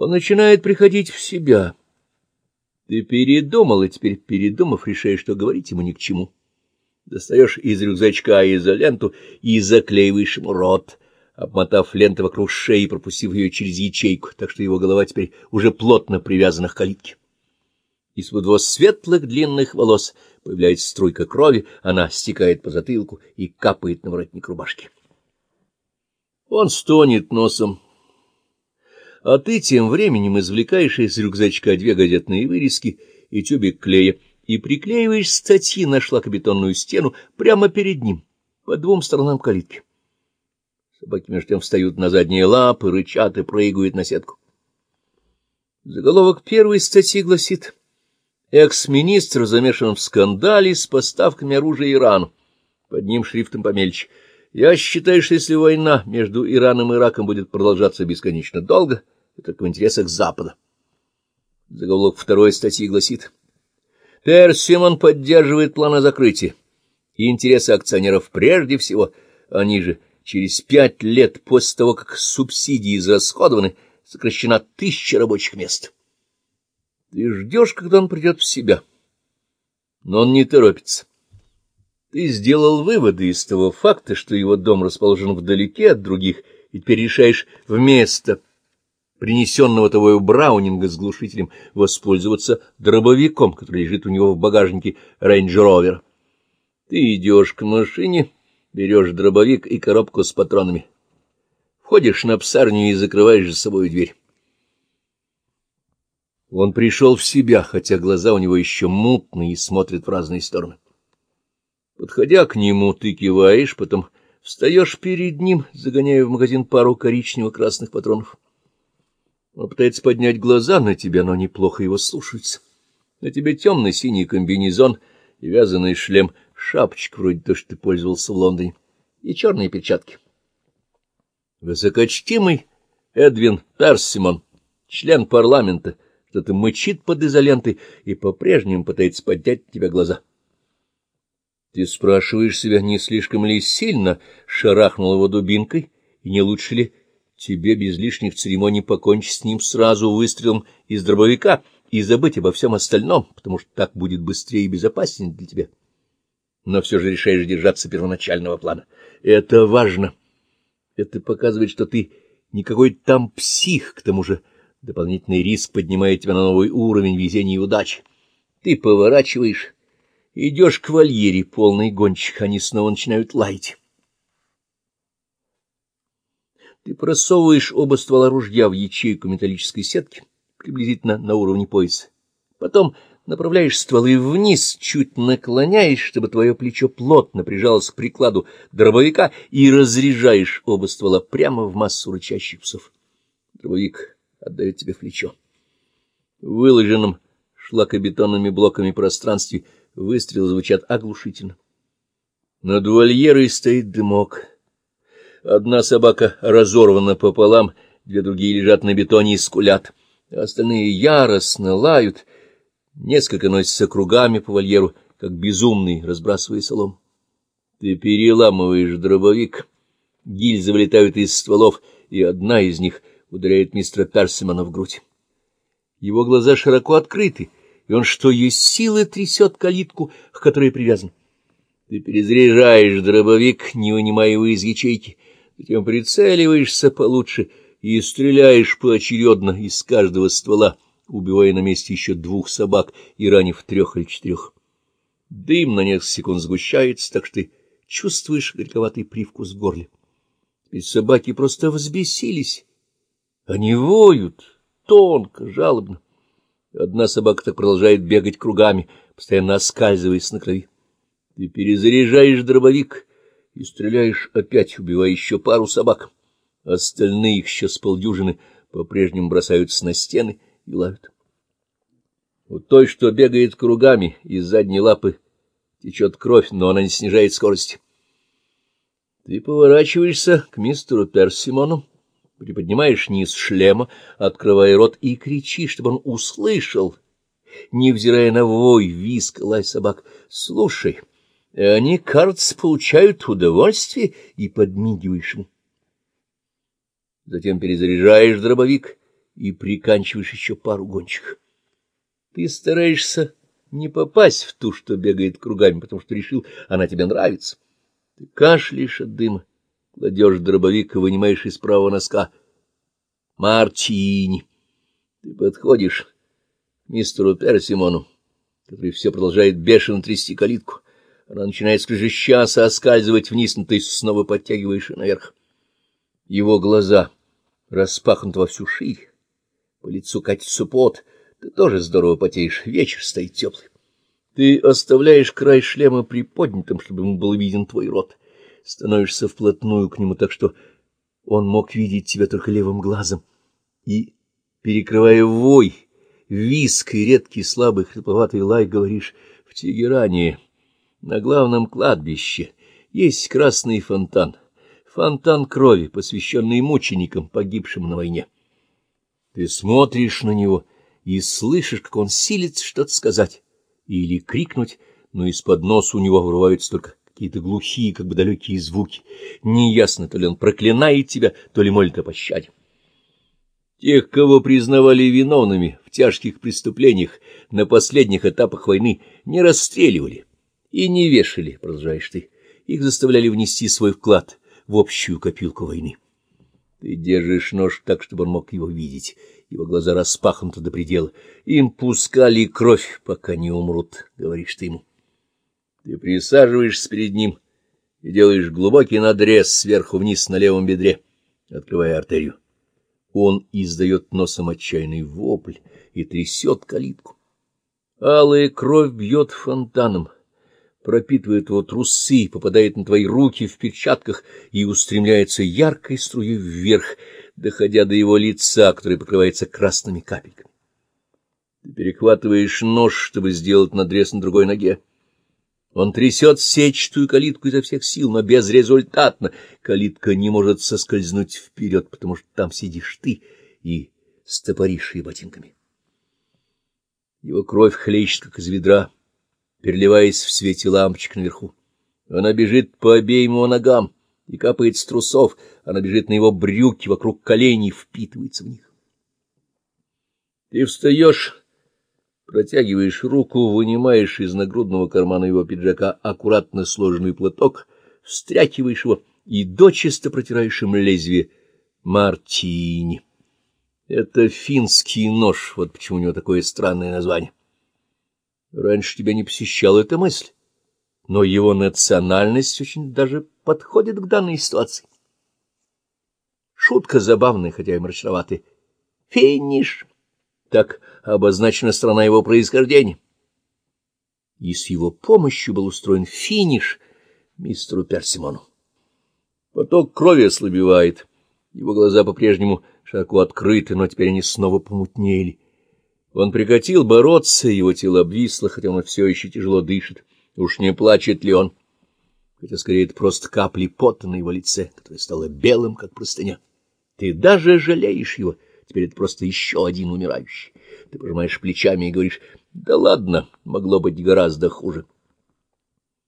Он начинает приходить в себя. Ты передумал, и теперь, передумав, решаешь, что говорить ему ни к чему. Достаешь из рюкзачка изоленту и заклеиваешь ему рот, обмотав ленту вокруг шеи и пропустив ее через ячейку, так что его голова теперь уже плотно привязана к калитке. Из-под его светлых длинных волос появляется струйка крови, она стекает по затылку и капает на воротник рубашки. Он стонет носом, а ты тем временем извлекаешь из рюкзачка две газетные вырезки и тюбик клея и приклеиваешь статьи на шлакобетонную стену прямо перед ним, по двум сторонам калитки. Собаки между тем встают на задние лапы, рычат и прыгают на сетку. Заголовок первой статьи гласит «Экс-министр замешан в скандале с поставками оружия Ирану». Под ним шрифтом помельче — я считаю, что если война между Ираном и Ираком будет продолжаться бесконечно долго, это в интересах Запада. Заголовок второй статьи гласит. Персимон поддерживает план о закрытии. И интересы акционеров прежде всего, они же через пять лет после того, как субсидии израсходованы, сокращена тысяча рабочих мест. Ты ждешь, когда он придет в себя. Но он не торопится. Ты сделал выводы из того факта, что его дом расположен вдалеке от других, и теперь решаешь вместо принесенного тобою браунинга с глушителем воспользоваться дробовиком, который лежит у него в багажнике рейндж-ровера. Ты идешь к машине, берешь дробовик и коробку с патронами. Входишь на псарню и закрываешь за собой дверь. Он пришел в себя, хотя глаза у него еще мутные и смотрят в разные стороны. Подходя к нему, ты киваешь, потом встаешь перед ним, загоняя в магазин пару коричнево-красных патронов. Он пытается поднять глаза на тебя, но неплохо его слушается. На тебе темный синий комбинезон и вязаный шлем, шапочка вроде то, что ты пользовался в Лондоне, и черные перчатки. Высокочтимый Эдвин Персимон, член парламента, что-то мычит под изолентой и по-прежнему пытается поднять тебя глаза. Ты спрашиваешь себя, не слишком ли сильно шарахнул его дубинкой, и не лучше ли тебе без лишних церемоний покончить с ним сразу выстрелом из дробовика и забыть обо всем остальном, потому что так будет быстрее и безопаснее для тебя. Но все же решаешь держаться первоначального плана. Это важно. Это показывает, что ты не какой-то там псих, к тому же дополнительный риск поднимает тебя на новый уровень везения и удачи. Ты поворачиваешь Идешь к вольере, полный гонщик, они снова начинают лаять. Ты просовываешь оба ствола ружья в ячейку металлической сетки, приблизительно на уровне пояса. Потом направляешь стволы вниз, чуть наклоняешь, чтобы твое плечо плотно прижалось к прикладу дробовика, и разряжаешь оба ствола прямо в массу рычащих псов. Дробовик отдает тебе плечо. В выложенном шлакобетонными блоками пространстве — Выстрелы звучат оглушительно. Над вольерой стоит дымок. Одна собака разорвана пополам, две другие лежат на бетоне и скулят. Остальные яростно лают, несколько носятся кругами по вольеру, как безумный, разбрасывая солом. Ты переламываешь дробовик, гильзы вылетают из стволов, и одна из них ударяет мистера Персимона в грудь. Его глаза широко открыты, и он что есть силы трясет калитку, к которой привязан. Ты перезаряжаешь дробовик, не вынимая его из ячейки, затем прицеливаешься получше и стреляешь поочередно из каждого ствола, убивая на месте еще двух собак и ранив трех или четырех. Дым на несколько секунд сгущается, так что ты чувствуешь горьковатый привкус в горле. Ведь собаки просто взбесились. Они воют тонко, жалобно. Одна собака так продолжает бегать кругами, постоянно оскальзываясь на крови. Ты перезаряжаешь дробовик и стреляешь опять, убивая еще пару собак. Остальные их еще с полдюжины по-прежнему бросаются на стены и лают. У той, что бегает кругами, из задней лапы течет кровь, но она не снижает скорости. Ты поворачиваешься к мистеру Персимону приподнимаешь низ шлема, открывая рот и кричи, чтобы он услышал, невзирая на вой, виск, лай собак. Слушай, они, кажется, получают удовольствие, и подмигиваешь ему. Затем перезаряжаешь дробовик и приканчиваешь еще пару гончих. Ты стараешься не попасть в ту, что бегает кругами, потому что решил, она тебе нравится. Ты кашляешь от дыма, кладешь дробовик и вынимаешь из правого носка. Мартини. Ты подходишь к мистеру Персимону, который все продолжает бешено трясти калитку. Она начинает скрежещаться, оскальзывать вниз, но ты снова подтягиваешь и наверх. Его глаза распахнуты во всю ширь, по лицу катится пот, ты тоже здорово потеешь, вечер стоит теплый. Ты оставляешь край шлема приподнятым, чтобы ему был виден твой рот. Становишься вплотную к нему так, что он мог видеть тебя только левым глазом. И, перекрывая вой, виск и редкий слабый хрипловатый лай, говоришь «в Тегеране». На главном кладбище есть красный фонтан, фонтан крови, посвященный мученикам, погибшим на войне. Ты смотришь на него и слышишь, как он силится что-то сказать или крикнуть, но из-под носа у него вырываются только какие-то глухие, как бы далекие звуки. Неясно, то ли он проклинает тебя, то ли молит о пощаде. Тех, кого признавали виновными в тяжких преступлениях на последних этапах войны, не расстреливали и не вешали, продолжаешь ты, их заставляли внести свой вклад в общую копилку войны. Ты держишь нож так, чтобы он мог его видеть, его глаза распахнуты до предела. Им пускали кровь, пока не умрут, — говоришь ты ему. Ты присаживаешься перед ним и делаешь глубокий надрез сверху вниз на левом бедре, открывая артерию. Он издает носом отчаянный вопль и трясет калитку. Алая кровь бьет фонтаном пропитывает его трусы, попадает на твои руки в перчатках и устремляется яркой струей вверх, доходя до его лица, которое покрывается красными капельками. Ты перехватываешь нож, чтобы сделать надрез на другой ноге. Он трясет сетчатую калитку изо всех сил, но безрезультатно. Калитка не может соскользнуть вперед, потому что там сидишь ты и стопоришь ее ботинками. Его кровь хлещет, как из ведра переливаясь в свете лампочек наверху. Она бежит по обеим его ногам и капает с трусов, она бежит на его брюки, вокруг коленей, впитывается в них. Ты встаешь, протягиваешь руку, вынимаешь из нагрудного кармана его пиджака аккуратно сложенный платок, встряхиваешь его и дочисто протираешь им лезвие мартини. Это финский нож, вот почему у него такое странное название. Раньше тебя не посещала эта мысль, но его национальность очень даже подходит к данной ситуации. Шутка забавная, хотя и мрачноватая. Финиш. Так обозначена страна его происхождения. И с его помощью был устроен финиш мистеру Персимону. Поток крови ослабевает. Его глаза по-прежнему широко открыты, но теперь они снова помутнели. Он прекратил бороться, его тело обвисло, хотя он все еще тяжело дышит. Уж не плачет ли он? Хотя, скорее, это просто капли пота на его лице, которое стало белым, как простыня. Ты даже жалеешь его. Теперь это просто еще один умирающий. Ты пожимаешь плечами и говоришь, да ладно, могло быть гораздо хуже.